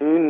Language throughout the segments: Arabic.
soon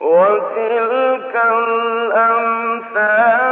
وتلك الأمثال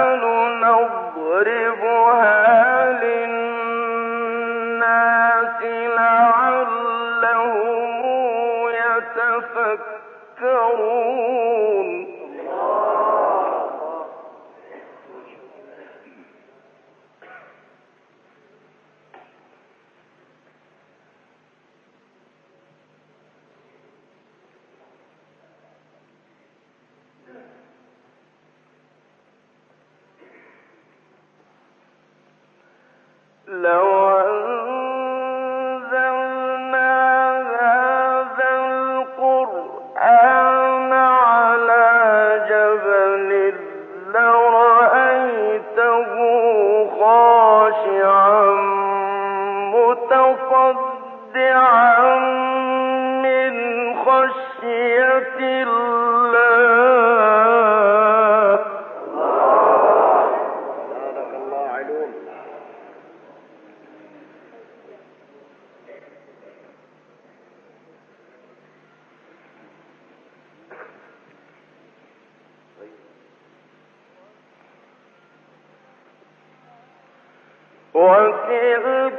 نضربها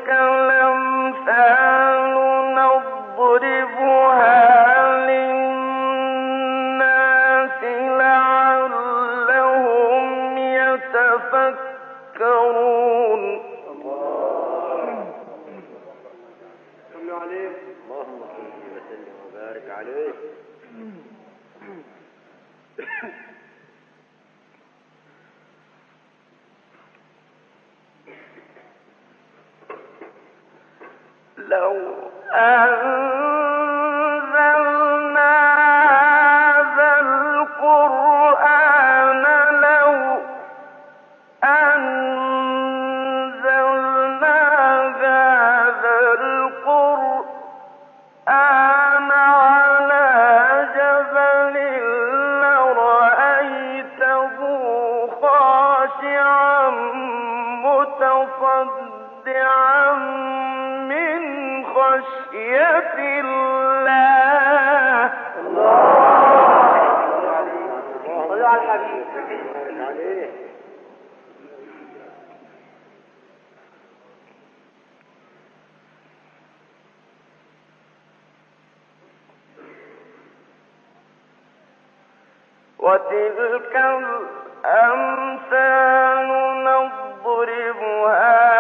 لو أن وتلك الأمثال نضربها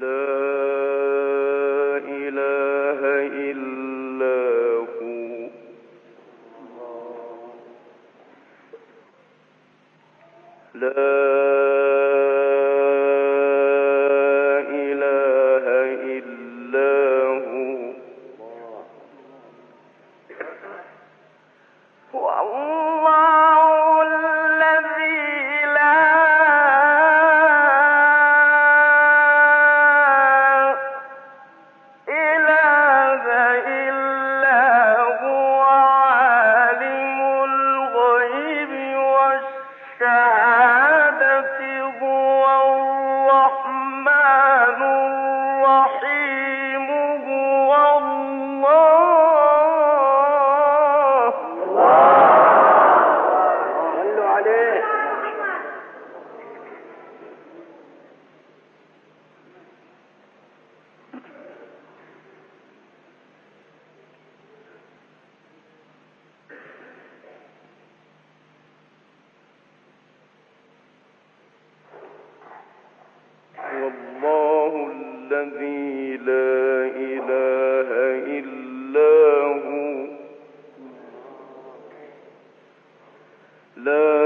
لا لا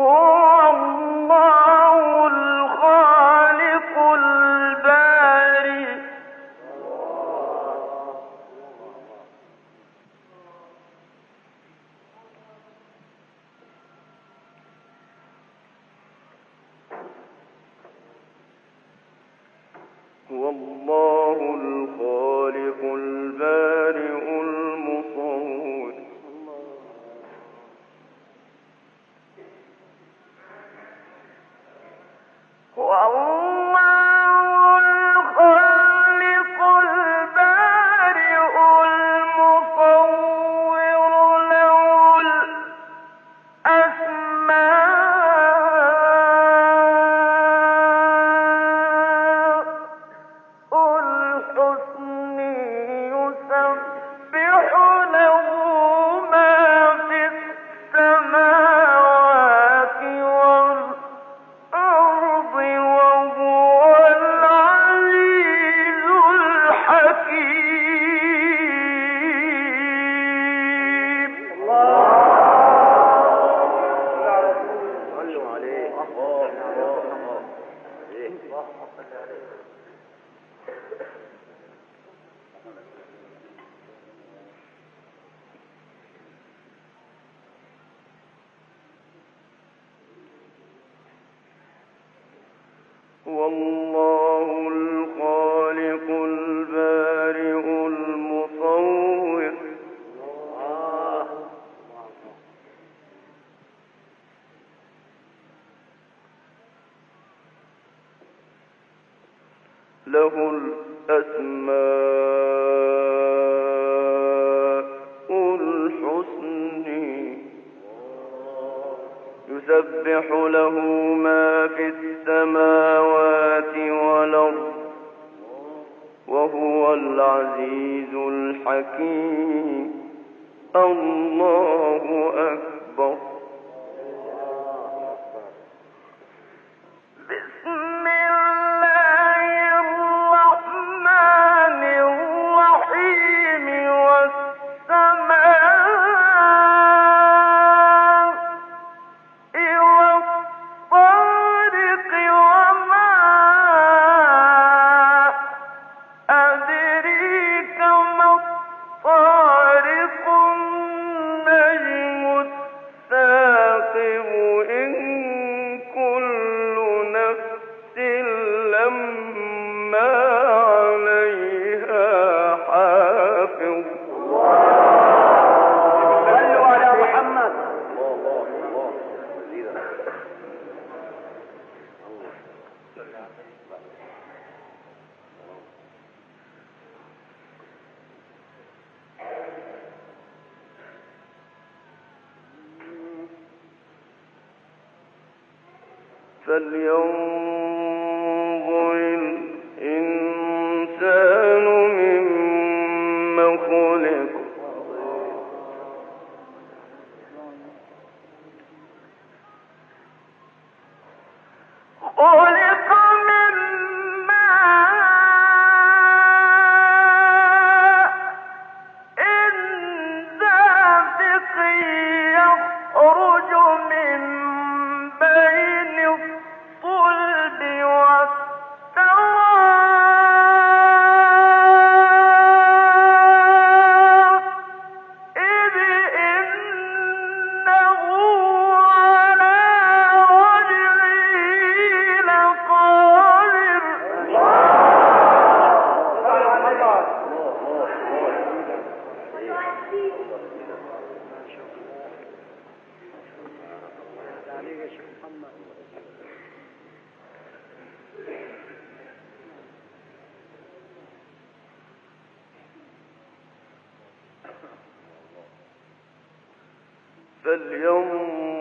Oh! والله فلينظر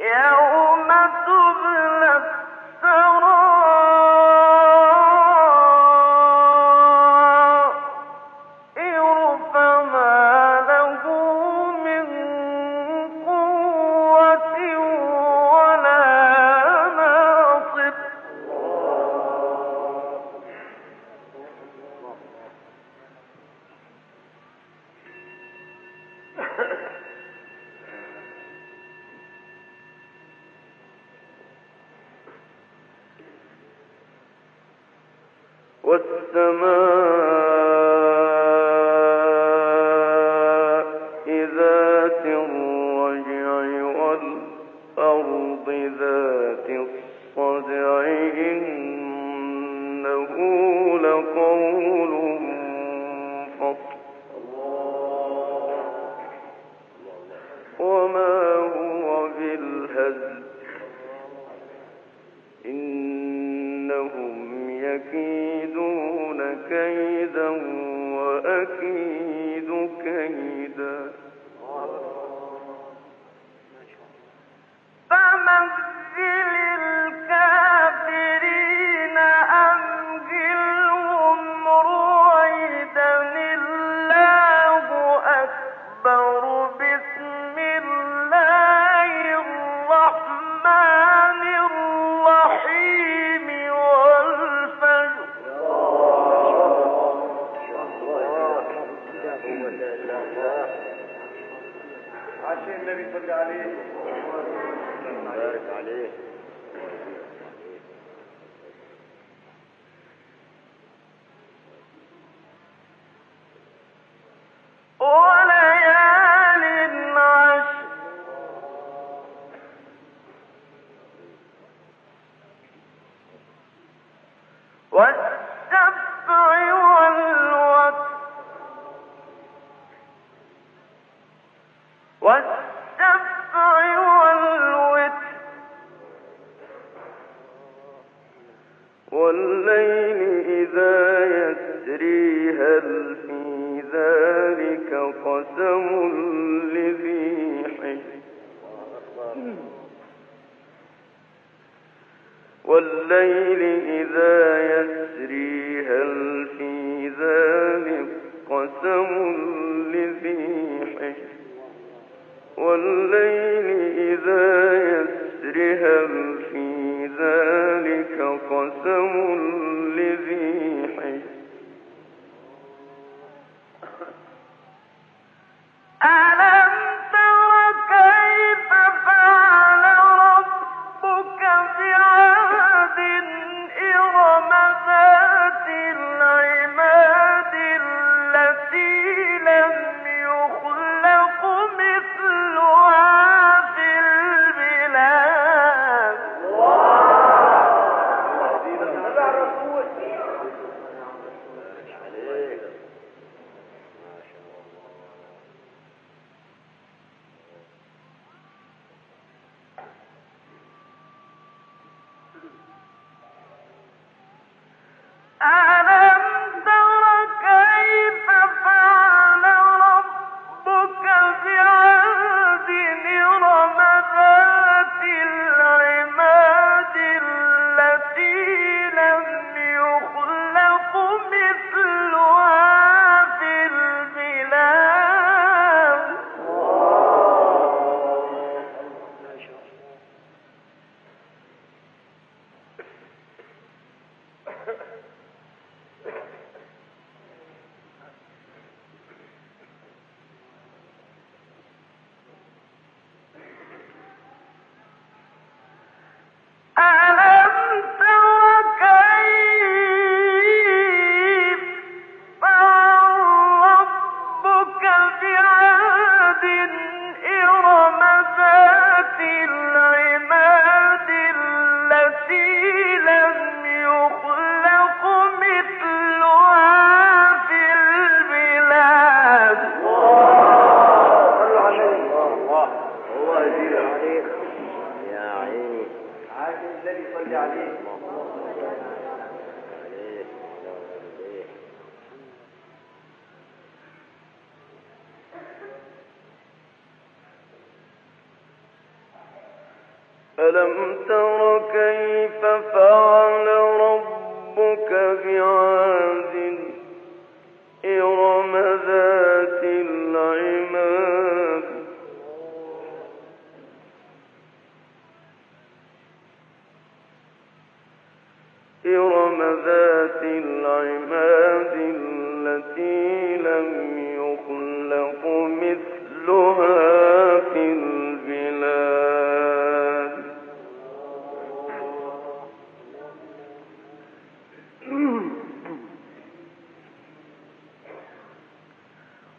É yeah. ذلك قسم لذي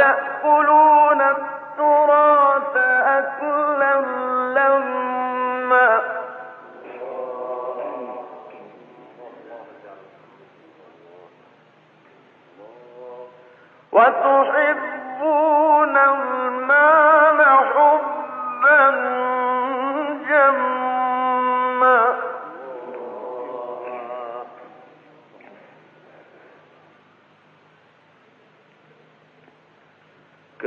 وتأكلون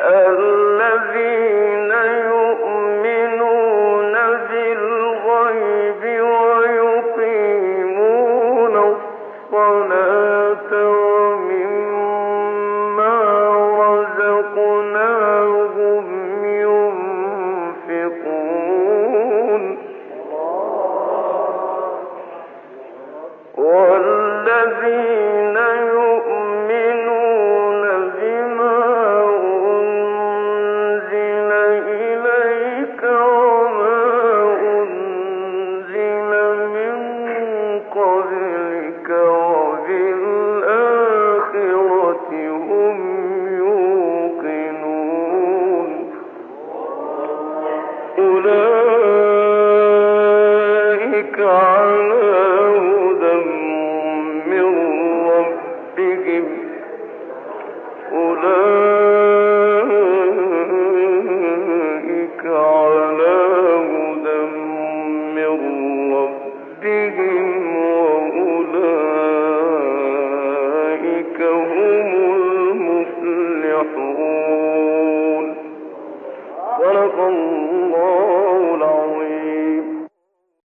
للمتقين